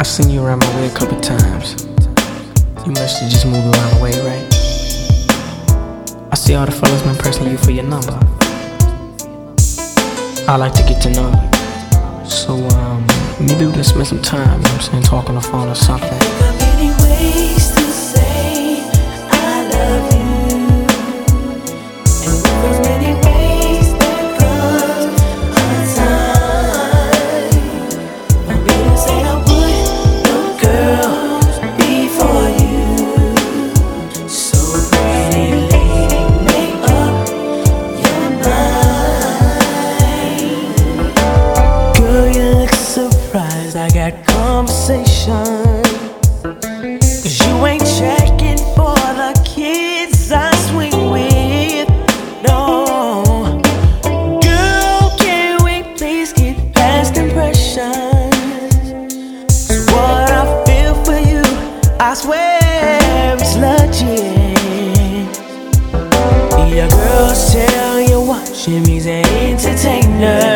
I've seen you around my way a couple times. You must have just moved around the way, right? I see all the fellas been pressing you for your number. I like to get to know you. So, um, maybe we can spend some time, you know I'm saying, talking on the phone or something. Surprised. I got conversation. Cause you ain't checking for the kids I swing with. No. Girl, can we please get past impressions? So what I feel for you, I swear it's legit. Your girls tell you watching me's an entertainer.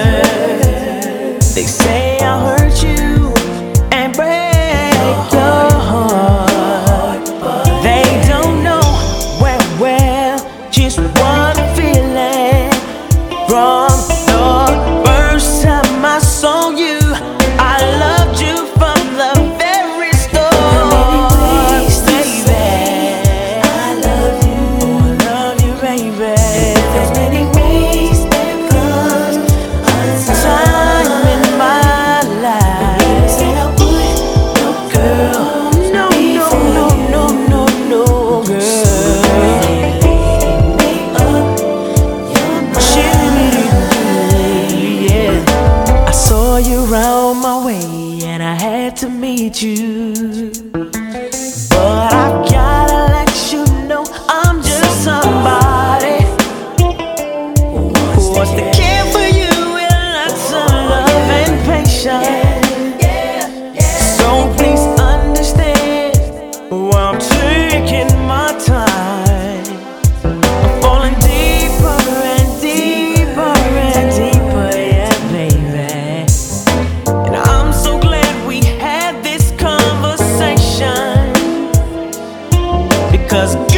around my way and I had to meet you. But I gotta let you know I'm just somebody who wants to care for you and lots of love and patience. Cause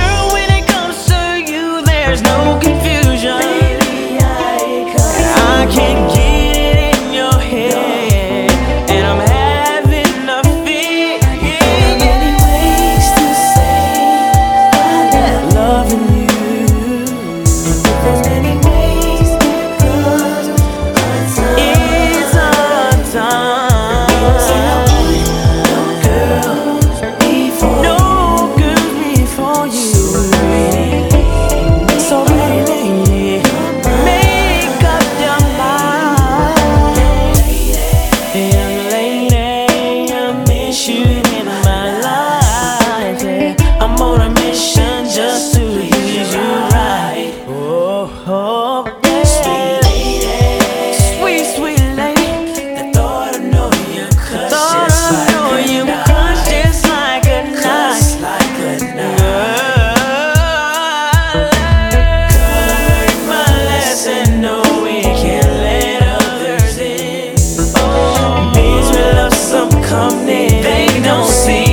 tem, não sim.